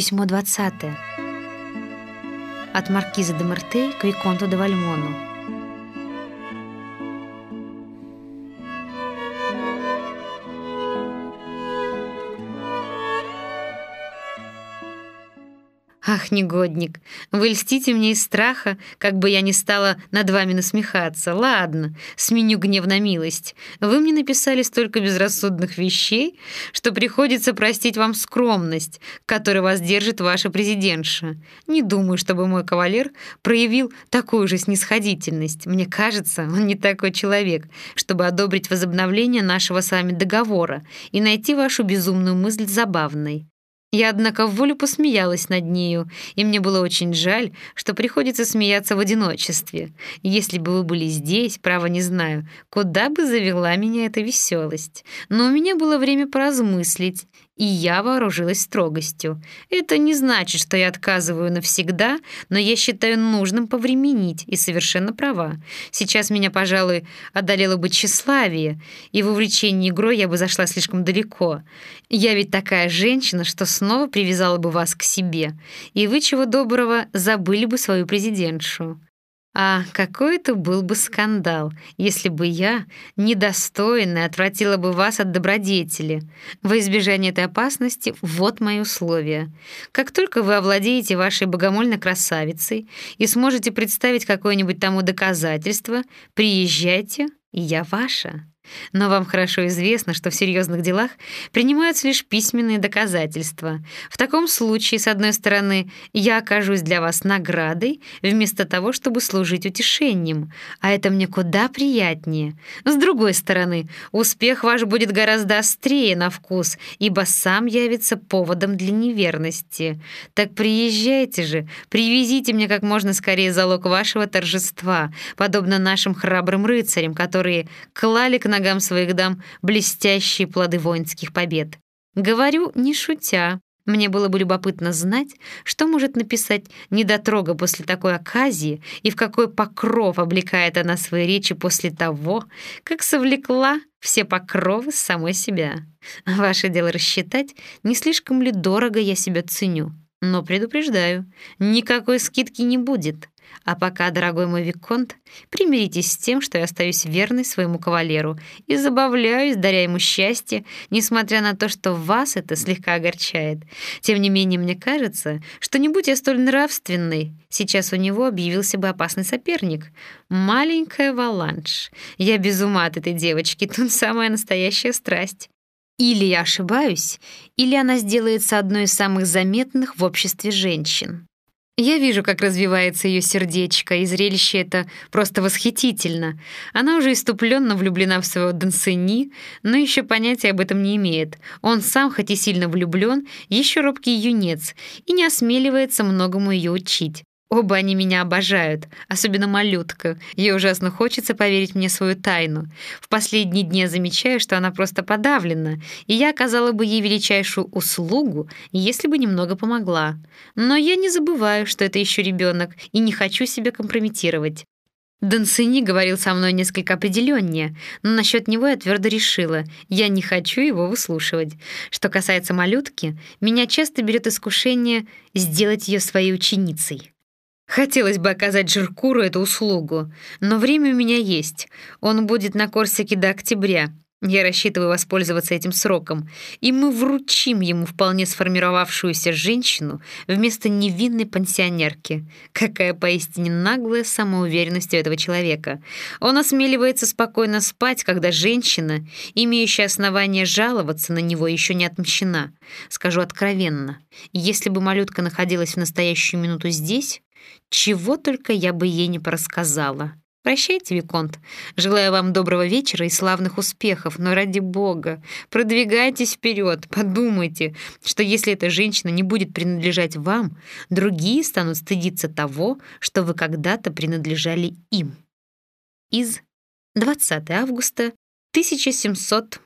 Письмо 20. От маркиза де Мартей к Виконту де Вальмону. Ах, негодник, вы льстите мне из страха, как бы я ни стала над вами насмехаться. Ладно, сменю гнев на милость. Вы мне написали столько безрассудных вещей, что приходится простить вам скромность, которой вас держит ваша президентша. Не думаю, чтобы мой кавалер проявил такую же снисходительность. Мне кажется, он не такой человек, чтобы одобрить возобновление нашего с вами договора и найти вашу безумную мысль забавной. Я, однако, в волю посмеялась над нею, и мне было очень жаль, что приходится смеяться в одиночестве. Если бы вы были здесь, право не знаю, куда бы завела меня эта веселость. Но у меня было время поразмыслить, и я вооружилась строгостью. Это не значит, что я отказываю навсегда, но я считаю нужным повременить, и совершенно права. Сейчас меня, пожалуй, одолело бы тщеславие, и в увлечении игрой я бы зашла слишком далеко. Я ведь такая женщина, что снова привязала бы вас к себе, и вы, чего доброго, забыли бы свою президентшу. А какой это был бы скандал, если бы я, недостойная, отвратила бы вас от добродетели. Во избежание этой опасности вот мои условия. Как только вы овладеете вашей богомольной красавицей и сможете представить какое-нибудь тому доказательство, приезжайте, я ваша. Но вам хорошо известно, что в серьезных делах принимаются лишь письменные доказательства. В таком случае, с одной стороны, я окажусь для вас наградой, вместо того, чтобы служить утешением, а это мне куда приятнее. С другой стороны, успех ваш будет гораздо острее на вкус, ибо сам явится поводом для неверности. Так приезжайте же, привезите мне как можно скорее залог вашего торжества, подобно нашим храбрым рыцарям, которые клали к ногам своих дам блестящие плоды воинских побед. Говорю, не шутя. Мне было бы любопытно знать, что может написать недотрога после такой оказии и в какой покров облекает она свои речи после того, как совлекла все покровы с самой себя. Ваше дело рассчитать, не слишком ли дорого я себя ценю. Но предупреждаю, никакой скидки не будет. А пока, дорогой мой Виконт, примиритесь с тем, что я остаюсь верной своему кавалеру и забавляюсь, даря ему счастье, несмотря на то, что вас это слегка огорчает. Тем не менее, мне кажется, что не будь я столь нравственной, сейчас у него объявился бы опасный соперник. Маленькая Валанш. Я без ума от этой девочки, тут самая настоящая страсть. Или я ошибаюсь, или она сделается одной из самых заметных в обществе женщин. Я вижу, как развивается ее сердечко, и зрелище это просто восхитительно. Она уже иступленно влюблена в своего Дансени, но еще понятия об этом не имеет. Он сам, хоть и сильно влюблен, еще робкий юнец, и не осмеливается многому ее учить. Оба они меня обожают, особенно малютка. Ей ужасно хочется поверить мне свою тайну. В последние дни замечаю, что она просто подавлена, и я оказала бы ей величайшую услугу, если бы немного помогла. Но я не забываю, что это еще ребенок, и не хочу себя компрометировать. Дансини говорил со мной несколько определеннее, но насчет него я твердо решила, я не хочу его выслушивать. Что касается малютки, меня часто берет искушение сделать ее своей ученицей. Хотелось бы оказать Жиркуру эту услугу, но время у меня есть. Он будет на Корсике до октября. Я рассчитываю воспользоваться этим сроком, и мы вручим ему вполне сформировавшуюся женщину вместо невинной пансионерки. Какая поистине наглая самоуверенность у этого человека. Он осмеливается спокойно спать, когда женщина, имеющая основание жаловаться на него, еще не отмщена. Скажу откровенно, если бы малютка находилась в настоящую минуту здесь, чего только я бы ей не порассказала. Прощайте, Виконт. Желаю вам доброго вечера и славных успехов, но ради бога, продвигайтесь вперед, подумайте, что если эта женщина не будет принадлежать вам, другие станут стыдиться того, что вы когда-то принадлежали им. Из 20 августа 1700